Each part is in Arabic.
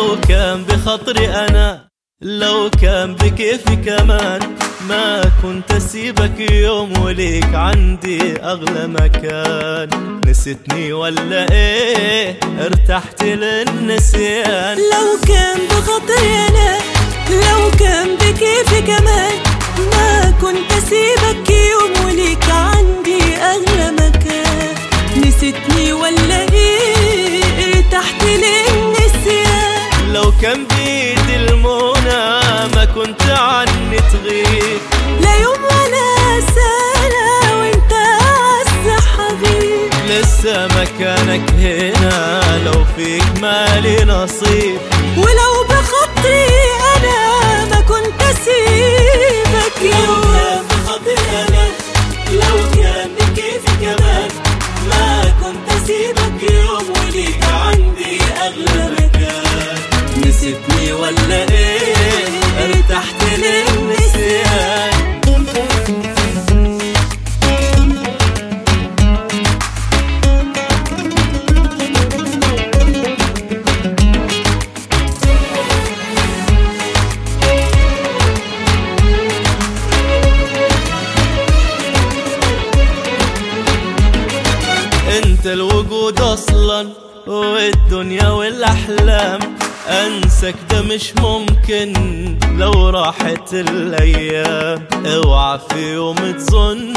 لو كان بخطري أنا لو كان بكيفي كمان. ما كنت أسيبك يوم وليك عندي أغلى مكان. نسيتني ولا إيه؟ ارتحت للنسيان. لو كان بخاطري أنا لو كان بكيفي كمان. ما كنت كان بيدي المنى ما كنت عني تغيب. لا يوم ولا سنة وانت اعز حبيب لسه مكانك هنا لو فيك مالي نصيب. ولو بخاطري أنا ما كنت أسيبك. يوم ولا إيه أرتحت للنسيان. أنت الوجود أصلا والدنيا والأحلام. أنسك ده مش ممكن. لو راحت الأيام اوعى في يوم تظن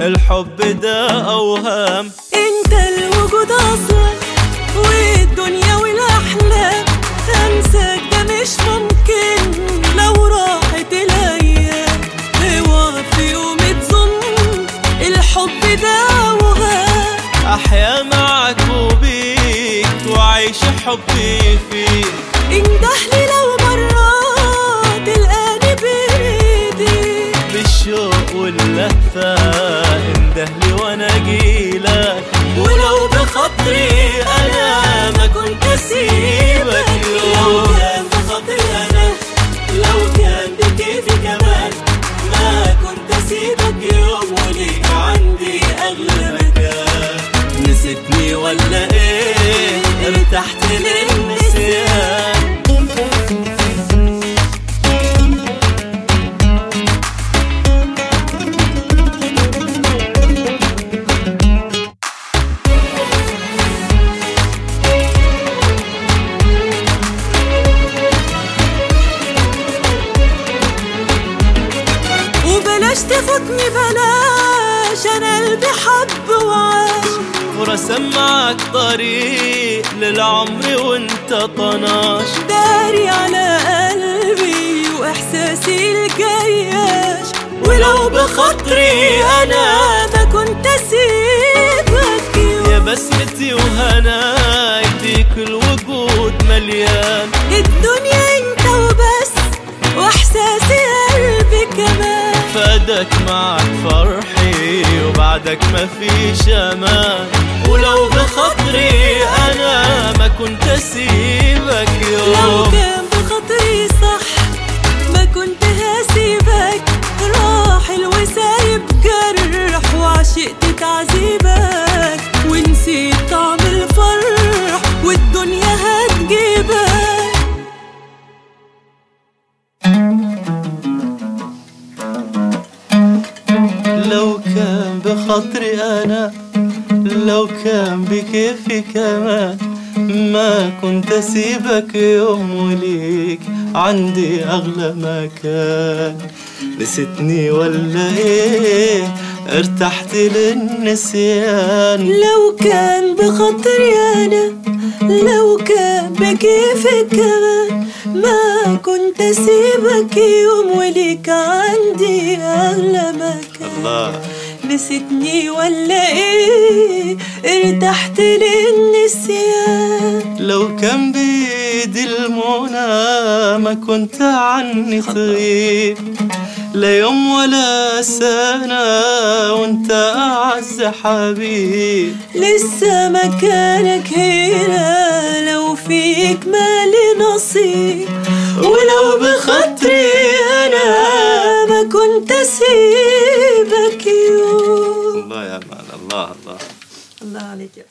الحب ده أوهام. إنت الوجود أصلا والدنيا والأحلام. انساك ده مش ممكن. لو راحت الأيام اوعى في يوم تظن الحب ده وهام أحيا معك وبيك وعيش حبي فيك. اندهلي لو مرات تلقاني بايدي بالشوق واللهفة اندهلي وأنا أجيلك. ولو بخاطري أنا ما كنت أسيبك. لو كان بخاطري أنا لو كان بكيفي كمان ما كنت أسيبك. يوم وليك عندي أغلى مكان. نسيتني ولا إيه؟ ارتحت للنسيان تفوتني بلاش أنا قلبي حب وعاش ورسم معك طريق للعمر وانت طناش. داري على قلبي وإحساسي الجياش. ولو بخاطري أنا ما كنت أسيبك. يا بسمتي وهناي فيك الوجود مليان. الدنيا فادك معك فرحي وبعدك ما فيش أمان ولو بخاطري أنا ما كنت أسيبك يوم. بخاطري أنا لو كان بكيفي كمان. ما كنت أسيبك يوم وليك عندي أغلى مكان. نسيتني ولا إيه؟ ارتحت للنسيان. لو كان بخاطري أنا لو كان بكيفك كمان. ما كنت أسيبك يوم وليك عندي أغلى مكان. الله. نسيتني ولا إيه؟ ارتحت للنسيان. لو كان بيدي المنى ما كنت عني تغيب لا يوم ولا سنة وانت أعز حبيب. لسه مكانك هنا لو فيك مالي نصيب ولو بخاطري أنا ما كنت أسيبك يوم الله يا الله الله. الله عليك يا